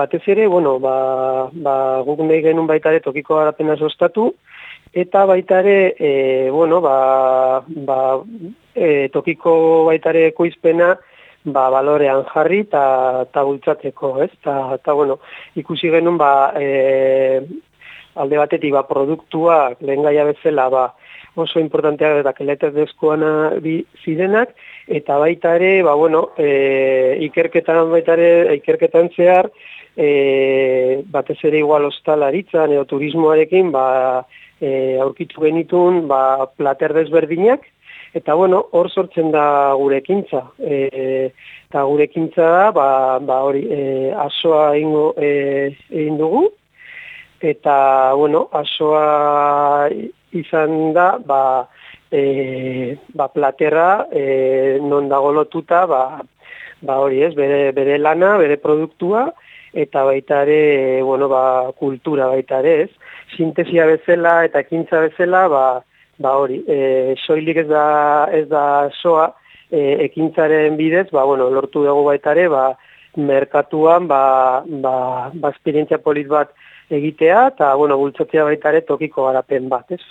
Batez ere, bueno, ba, ba, guk nahi genuen baita ere tokiko garapena sostatu, eta baita ere, e, bueno, ba, ba, e, tokiko baita ere koizpena, ba, balorean jarri eta bultzatzeko, ez? Eta, bueno, ikusi genuen, ba, e, alde batetik, ba, produktuak lehen gaia bezala, ba, oso importanteak eta keletez dezkoana bi zirenak, eta baita ere, ba, bueno, e, ikerketan baita ere, ikerketan zehar, e, batez ere igual ostalaritzan edo turismoarekin, ba, e, aurkitu genitun, ba, plater desberdinak, eta bueno, hor sortzen da gure ekintza. E, eta gure ekintza da, ba, ba hori, e, asoa ingo, e, egin dugu, eta, bueno, asoa izan da, ba, e, ba platerra e, non dago lotuta, ba, ba hori ez, bere, bere lana, bere produktua, eta baita ere, bueno, ba, kultura baita ere ez. Sintesia bezala eta ekintza bezala, ba, ba hori, e, soilik ez da, ez da soa, e, ekintzaren bidez, ba, bueno, lortu dugu baita ere, ba, merkatuan, ba, ba, ba esperientzia polit bat egitea, eta, bueno, bultzatzea baita ere tokiko garapen bat, ez?